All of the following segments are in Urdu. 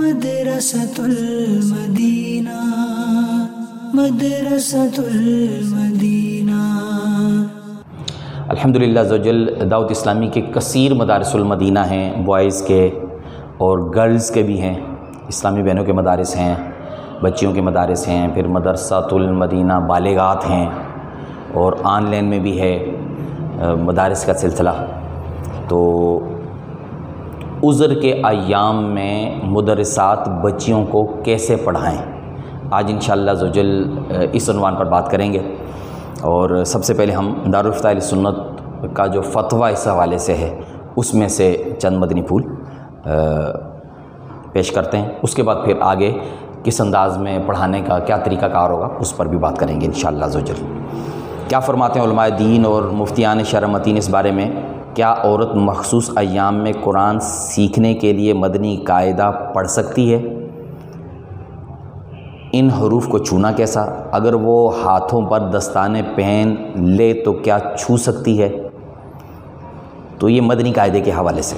مدرسة المدینہ مدرسة المدینہ الحمد للہ زوجل دعوت اسلامی کے کثیر مدارس المدینہ ہیں، بوائز کے اور گرلز کے بھی ہیں، اسلامی بہنوں کے مدارس ہیں، بچیوں کے مدارس ہیں، پھر مدرسہ المدینہ بالغات ہیں اور آن لائن میں بھی ہے، مدارس کا سلسلہ۔ تو عذر کے ایام میں مدرسات بچیوں کو کیسے پڑھائیں؟ آج انشاءاللہ زوجل اس عنوان پر بات کریں گے۔ اور سب سے پہلے ہم علیہ سنت کا جو فتویٰ اس حوالے سے ہے، اس میں سے چند مدنی پھول پیش کرتے ہیں۔ اس کے بعد پھر آگے کس انداز میں پڑھانے کا کیا طریقہ کار ہوگا، اس پر بھی بات کریں گے انشاءاللہ شاء کیا فرماتے ہیں علماء دین اور مفتیان شرمتین اس بارے میں؟ کیا عورت مخصوص ایام میں قرآن سیکھنے کے لیے مدنی قاعدہ پڑھ سکتی ہے؟ ان حروف کو چھونا کیسا؟ اگر وہ ہاتھوں پر دستانے پہن لے تو کیا چھو سکتی ہے؟ تو یہ مدنی قاعدے کے حوالے سے۔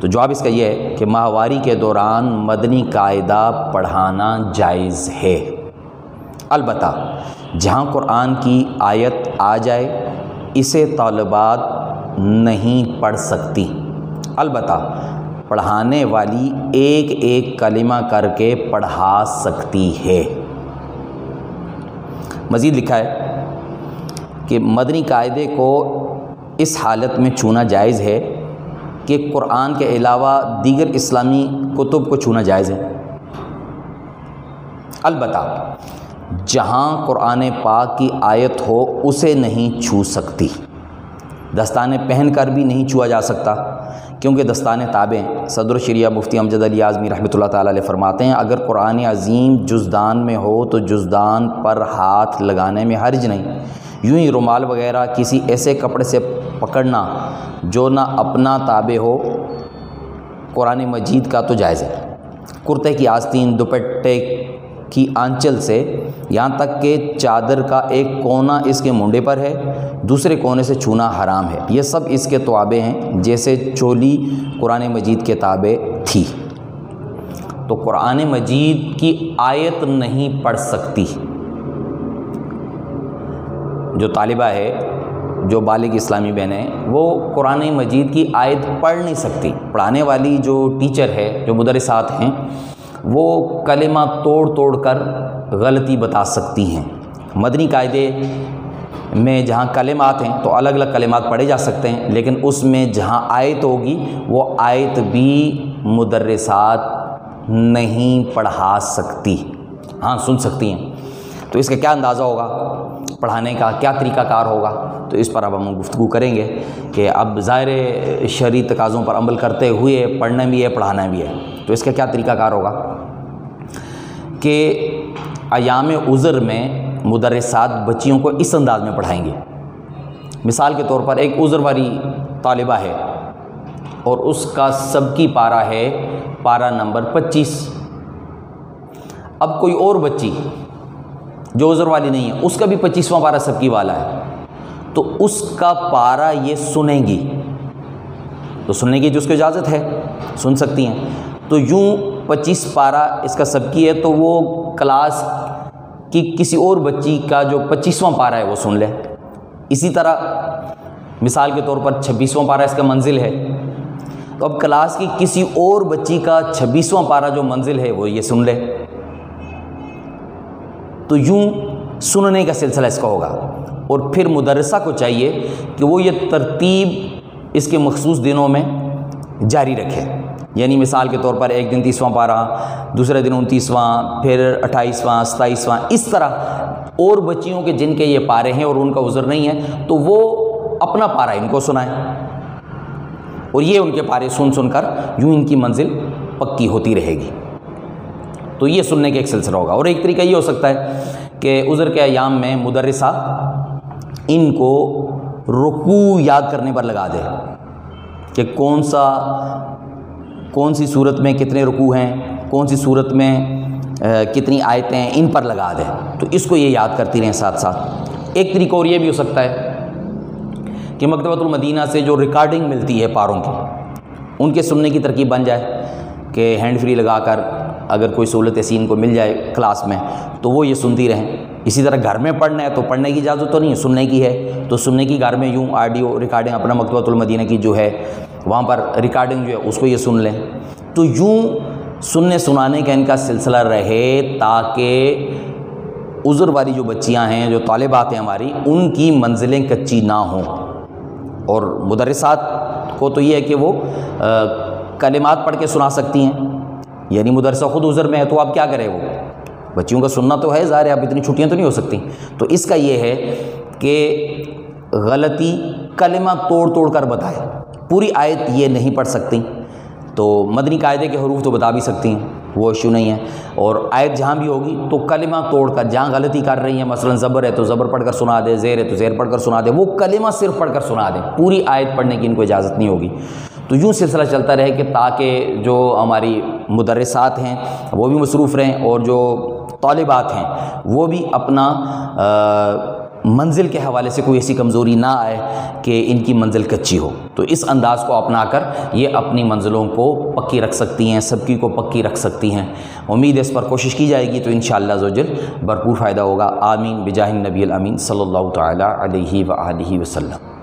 تو جواب اس کا یہ ہے کہ ماہواری کے دوران مدنی قاعدہ پڑھانا جائز ہے۔ البتہ جہاں قرآن کی آیت آ جائے اسے طالبات نہیں پڑھ سکتی۔ البتہ پڑھانے والی ایک ایک کلمہ کر کے پڑھا سکتی ہے۔ مزید لکھا ہے کہ مدنی قاعدے کو اس حالت میں چھونا جائز ہے کہ قرآن کے علاوہ دیگر اسلامی کتب کو چھونا جائز ہے۔ البتہ جہاں قرآن پاک کی آیت ہو اسے نہیں چھو سکتی۔ دستانے پہن کر بھی نہیں چھوا جا سکتا، کیونکہ دستان تابیں صدر شریعہ مفتی امجد علی اعظمی رحمۃ اللہ تعالیٰ علیہ فرماتے ہیں، اگر قرآن عظیم جزدان میں ہو تو جزدان پر ہاتھ لگانے میں حرج نہیں۔ یوں ہی رومال وغیرہ کسی ایسے کپڑے سے پکڑنا جو نہ اپنا تابع ہو، قرآن مجید کا تو جائز ہے۔ کرتے کی آستین، دوپٹے کی آنچل سے، یہاں تک کہ چادر کا ایک کونا اس کے منڈے پر ہے، دوسرے کونے سے چھونا حرام ہے۔ یہ سب اس کے توابے ہیں، جیسے چولی قرآن مجید کے تابع تھی۔ تو قرآن مجید کی آیت نہیں پڑھ سکتی۔ جو طالبہ ہے، جو بالغ اسلامی بہنیں وہ قرآن مجید کی آیت پڑھ نہیں سکتی۔ پڑھانے والی جو ٹیچر ہے، جو مدرسات ہیں وہ کلمہ توڑ توڑ کر غلطی بتا سکتی ہیں۔ مدنی قاعدے میں جہاں کلمات ہیں تو الگ الگ کلمات پڑھے جا سکتے ہیں، لیکن اس میں جہاں آیت ہوگی، وہ آیت بھی مدرسات نہیں پڑھا سکتی۔ ہاں سن سکتی ہیں۔ تو اس کا کیا اندازہ ہوگا؟ پڑھانے کا کیا طریقہ کار ہوگا؟ تو اس پر اب ہم گفتگو کریں گے کہ اب ظاہر شرعی تقاضوں پر عمل کرتے ہوئے پڑھنا بھی ہے، پڑھانا بھی ہے۔ تو اس کا کیا طریقہ کار ہوگا؟ کہ ایام عذر میں مدرسات بچیوں کو اس انداز میں پڑھائیں گے۔ مثال کے طور پر ایک عذر والی طالبہ ہے اور اس کا سب کی پارا ہے پارا نمبر پچیس۔ اب کوئی اور بچی جو عذر والی نہیں ہے، اس کا بھی پچیسواں پارا سب کی والا ہے۔ تو اس کا پارا یہ سنیں گی۔ تو سننے کی جو اس کو اجازت ہے، سن سکتی ہیں۔ تو یوں پچیس پارا اس کا سب کی ہے، تو وہ کلاس کی کسی اور بچی کا جو پچیسواں پارا ہے، وہ سن لے۔ اسی طرح مثال کے طور پر چھبیسواں پارا اس کا منزل ہے۔ تو اب کلاس کی کسی اور بچی کا چھبیسواں پارا جو منزل ہے، وہ یہ سن لے۔ تو یوں سننے کا سلسلہ اس کا ہوگا۔ اور پھر مدرسہ کو چاہیے کہ وہ یہ ترتیب اس کے مخصوص دنوں میں جاری رکھے۔ یعنی مثال کے طور پر ایک دن تیسواں پارہ، دوسرے دن انتیسواں، پھر اٹھائیسواں، ستائیسواں، اس طرح۔ اور بچیوں کے جن کے یہ پارے ہیں اور ان کا عذر نہیں ہے، تو وہ اپنا پارا ان کو سنائیں۔ اور یہ ان کے پارے سن سن کر یوں ان کی منزل پکی ہوتی رہے گی۔ تو یہ سننے کا ایک سلسلہ ہوگا اور ایک طریقہ یہ ہو سکتا ہے کہ عذر کے ایام میں مدرسہ ان کو رکوع یاد کرنے پر لگا دے کہ کون سا کون سی صورت میں کتنے رکوع ہیں، کون سی صورت میں کتنی آیتیں ہیں، ان پر لگا دے۔ تو اس کو یہ یاد کرتی رہیں ساتھ ساتھ۔ ایک طریقہ اور یہ بھی ہو سکتا ہے کہ مکتبۃ المدینہ سے جو ریکارڈنگ ملتی ہے پاروں کی، ان کے سننے کی ترکیب بن جائے کہ ہینڈ فری لگا کر اگر کوئی سہولت ایسی ان کو مل جائے کلاس میں، تو وہ یہ سنتی رہیں۔ اسی طرح گھر میں پڑھنا ہے تو پڑھنے کی اجازت تو نہیں ہے، سننے کی ہے۔ تو سننے کی گھر میں یوں آڈیو ریکارڈنگ اپنا مکتبۃ المدینہ کی جو ہے، وہاں پر ریکارڈنگ جو ہے، اس کو یہ سن لیں۔ تو یوں سننے سنانے کا ان کا سلسلہ رہے تاکہ عذر والی جو بچیاں ہیں، جو طالبات ہیں ہماری، ان کی منزلیں کچی نہ ہوں۔ اور مدرسات کو تو یہ ہے کہ وہ کلمات پڑھ کے سنا سکتی ہیں۔ یعنی مدرسہ خود عذر میں ہے تو اب کیا کرے وہ؟ بچیوں کا سننا تو ہے، ظاہر ہے اب اتنی چھٹیاں تو نہیں ہو سکتی۔ تو اس کا یہ ہے کہ غلطی کلمہ توڑ توڑ کر بتائے پوری آیت یہ نہیں پڑھ سکتی۔ تو مدنی قاعدے کے حروف تو بتا بھی سکتی ہیں، وہ ایشو نہیں ہے اور آیت جہاں بھی ہوگی تو کلمہ توڑ کر، جہاں غلطی کر رہی ہیں، مثلا زبر ہے تو زبر پڑھ کر سنا دے زیر ہے تو زیر پڑھ کر سنا دے وہ کلمہ صرف پڑھ کر سنا دیں۔ پوری آیت پڑھنے کی ان کو اجازت نہیں ہوگی۔ تو یوں سلسلہ چلتا رہے کہ تاکہ جو ہماری مدرسات ہیں وہ بھی مصروف رہیں اور جو طالبات ہیں وہ بھی اپنا منزل کے حوالے سے کوئی ایسی کمزوری نہ آئے کہ ان کی منزل کچی ہو۔ تو اس انداز کو اپنا کر یہ اپنی منزلوں کو پکی رکھ سکتی ہیں، سب کی کو پکی رکھ سکتی ہیں۔ امید اس پر کوشش کی جائے گی تو انشاءاللہ شاء اللہ بھرپور فائدہ ہوگا۔ آمین۔ بجاہ نبی الامین صلی اللہ تعالیٰ علیہ و وسلم۔